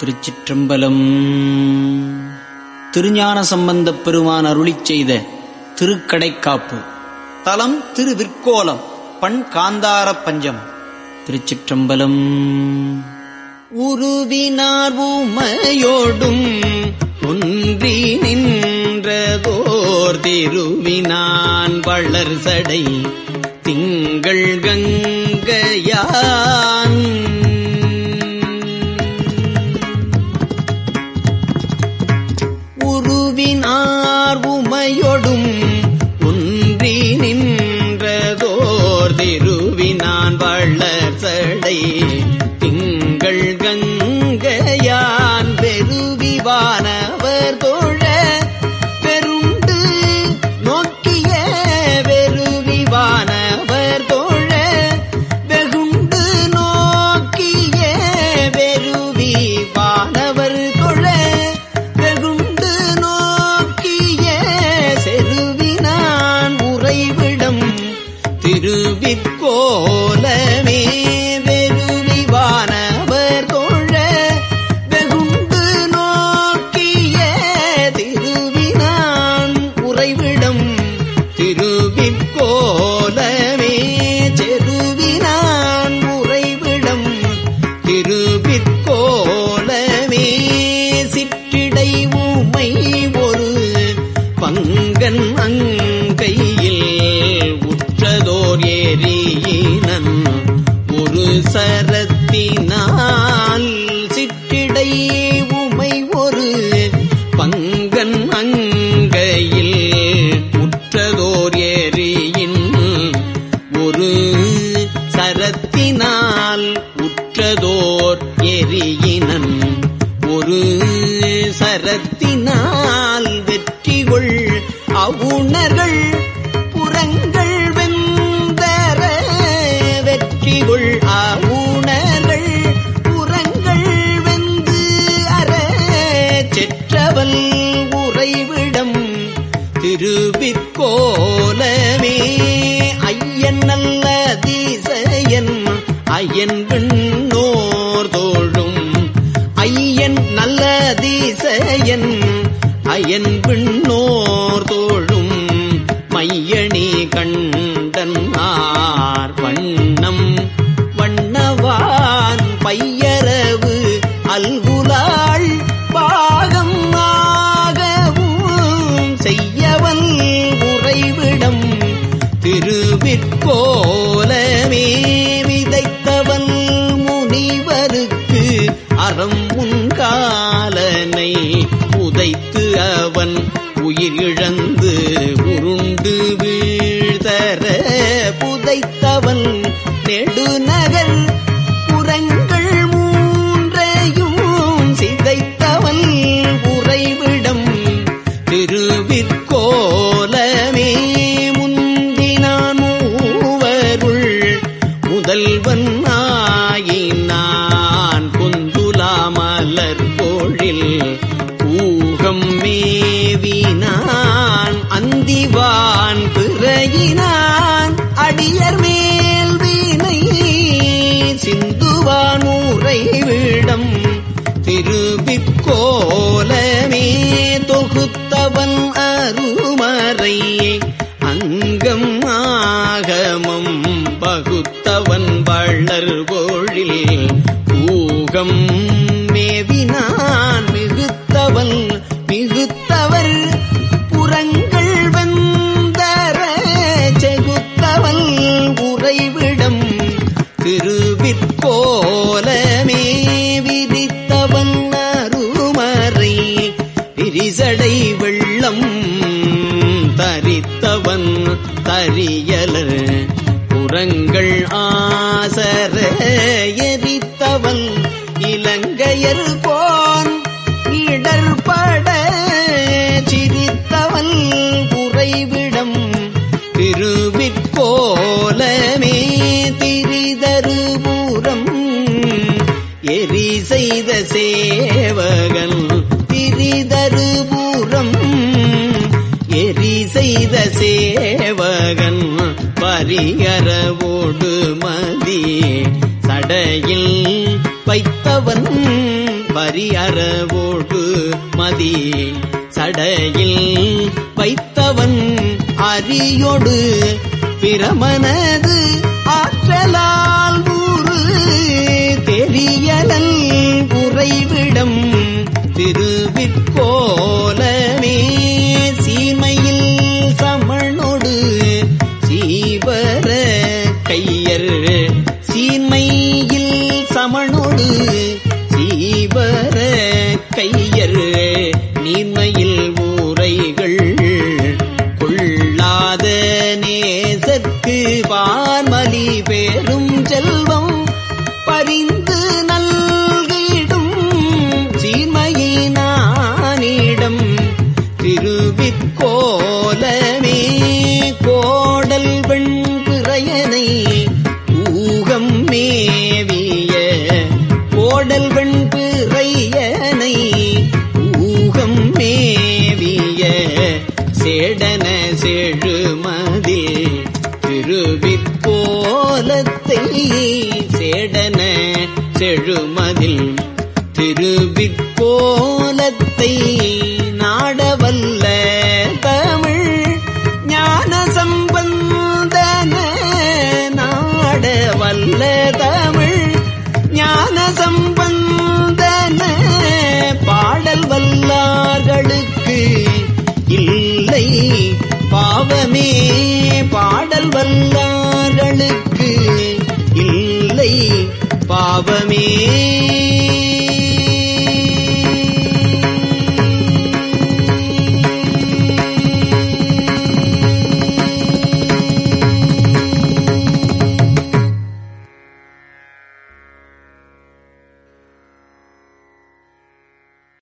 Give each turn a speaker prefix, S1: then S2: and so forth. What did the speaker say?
S1: திருச்சிற்றம்பலம். திருஞான சம்பந்தப் பெருமான் அருளிச் செய்த திருக்கடைக்காப்பு. தலம் திருவிற்கோலம் பண் காந்தார பஞ்சம். திருச்சிற்றம்பலம். உருவினார் உமையோடும் ஒன்றி நின்றதோர் திருவினான் வளர் சடை திங்கள் கங்கையான் உற்றதோர் எரியினன். ஒரு சரத்தினால் வெற்றிகொள் அவுணர்கள் மையணி கண்டன் ஆர் வண்ணம் வண்ணவான் பையரவு அல்குலாள் பாகம் ஆகவும் செய்யவன் உறைவிடம் திருவிற்கோலமே விதைத்தவன் முனிவருக்கு அறம் உன் காலனை உதைத்து அவன் மலர் போழில் ஊகம் மேவினான் அந்திவான் பிறையினான் அடியர் மேல் வீணை சிந்துவானூரை விடம் திருபிக்கோலமே தொகுத்தவன் அருமறை அங்கம் ஆகமம் பகுத்தவன் வள்ளர் கோழில் ஊகம் தரியலர் புறங்கள் ஆசர எரித்தவன் இலங்கையர் போன் இடர்பட சிரித்தவன் புறைவிடம் திருவிற்கோலமே திரிதருபுறம் எரி செய்த சேவகன் திரிதருபுறம் எரி செய்த சேவகன் பரியறவோடு மதி. சடையில் வைத்தவன் பரியறவோடு மதி. சடையில் வைத்தவன் அரியோடு பிரமனது ஆற்றலால் ஊறு. தெரியலல் கோலத்தை சேடன செழுமதில் திருவிற்கோலத்தை நாடவல்ல தமிழ் ஞான சம்பந்தன நாடவல்ல தமிழ் ஞான சம்பந்தன பாடல் வல்லார்களுக்கு இல்லை பாவமே பாடல் வல்லார் வல்லார்களுக்கு இல்லை பாவமே.